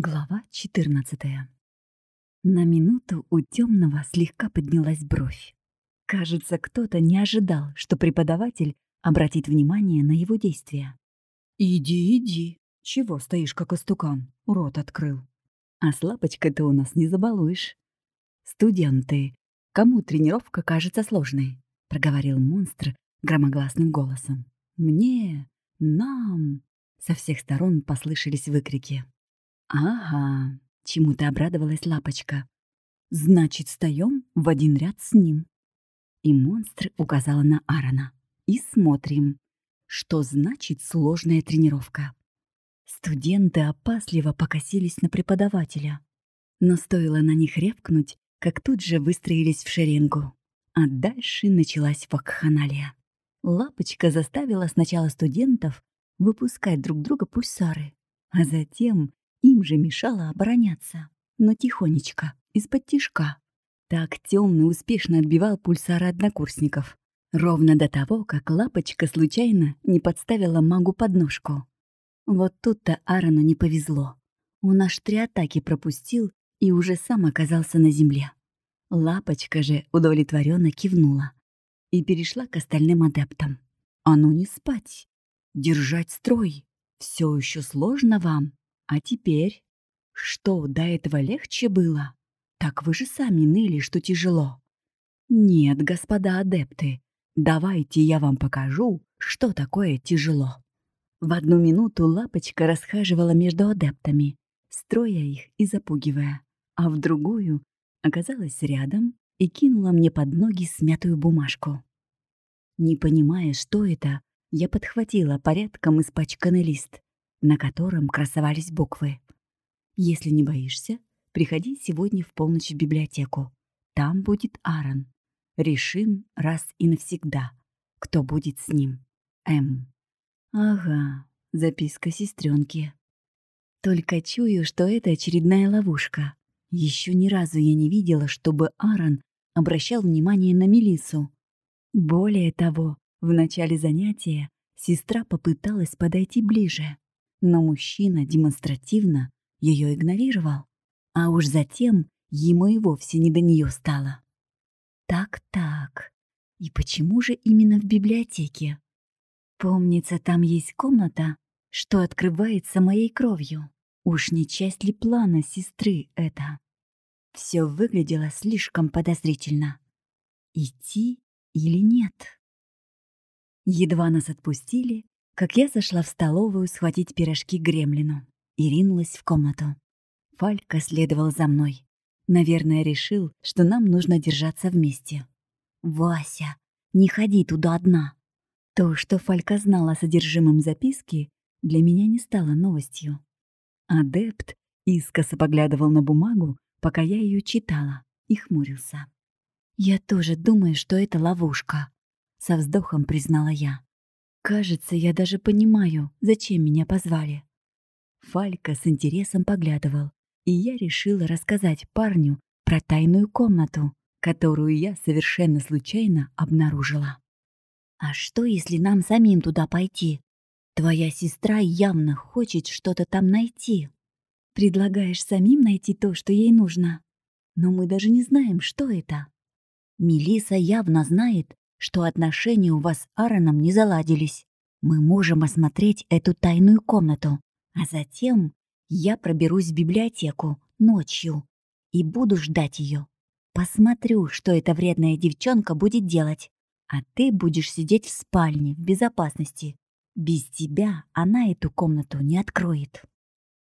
Глава 14 На минуту у темного слегка поднялась бровь. Кажется, кто-то не ожидал, что преподаватель обратит внимание на его действия. «Иди, иди. Чего стоишь, как истукан?» Рот открыл. «А с лапочкой-то у нас не забалуешь». «Студенты, кому тренировка кажется сложной?» — проговорил монстр громогласным голосом. «Мне, нам...» Со всех сторон послышались выкрики. «Ага», — чему-то обрадовалась Лапочка. «Значит, встаем в один ряд с ним». И монстр указала на Аарона. «И смотрим, что значит сложная тренировка». Студенты опасливо покосились на преподавателя. Но стоило на них ревкнуть, как тут же выстроились в шеренгу. А дальше началась вакханалия. Лапочка заставила сначала студентов выпускать друг друга пульсары, а затем им же мешало обороняться, но тихонечко, из-под тишка. Так темный успешно отбивал пульсары однокурсников. Ровно до того, как лапочка случайно не подставила магу подножку. Вот тут-то Аарону не повезло. Он аж три атаки пропустил и уже сам оказался на земле. Лапочка же удовлетворенно кивнула и перешла к остальным адептам. «А ну не спать! Держать строй! Все еще сложно вам!» А теперь? Что, до этого легче было? Так вы же сами ныли, что тяжело. Нет, господа адепты, давайте я вам покажу, что такое тяжело. В одну минуту лапочка расхаживала между адептами, строя их и запугивая, а в другую оказалась рядом и кинула мне под ноги смятую бумажку. Не понимая, что это, я подхватила порядком испачканный лист на котором красовались буквы. «Если не боишься, приходи сегодня в полночь в библиотеку. Там будет Аарон. Решим раз и навсегда, кто будет с ним. М». Ага, записка сестренки. Только чую, что это очередная ловушка. Еще ни разу я не видела, чтобы Аарон обращал внимание на Мелису. Более того, в начале занятия сестра попыталась подойти ближе но мужчина демонстративно ее игнорировал, а уж затем ему и вовсе не до нее стало. Так-так, и почему же именно в библиотеке? Помнится, там есть комната, что открывается моей кровью. Уж не часть ли плана сестры это? Все выглядело слишком подозрительно. Идти или нет? Едва нас отпустили, как я зашла в столовую схватить пирожки гремлину и ринулась в комнату. Фалька следовал за мной. Наверное, решил, что нам нужно держаться вместе. «Вася, не ходи туда одна!» То, что Фалька знала о содержимом записки, для меня не стало новостью. Адепт искоса поглядывал на бумагу, пока я ее читала, и хмурился. «Я тоже думаю, что это ловушка», — со вздохом признала я. Кажется, я даже понимаю, зачем меня позвали. Фалька с интересом поглядывал, и я решила рассказать парню про тайную комнату, которую я совершенно случайно обнаружила. «А что, если нам самим туда пойти? Твоя сестра явно хочет что-то там найти. Предлагаешь самим найти то, что ей нужно. Но мы даже не знаем, что это. Мелиса явно знает, что отношения у вас с Аароном не заладились. Мы можем осмотреть эту тайную комнату, а затем я проберусь в библиотеку ночью и буду ждать ее. Посмотрю, что эта вредная девчонка будет делать, а ты будешь сидеть в спальне в безопасности. Без тебя она эту комнату не откроет.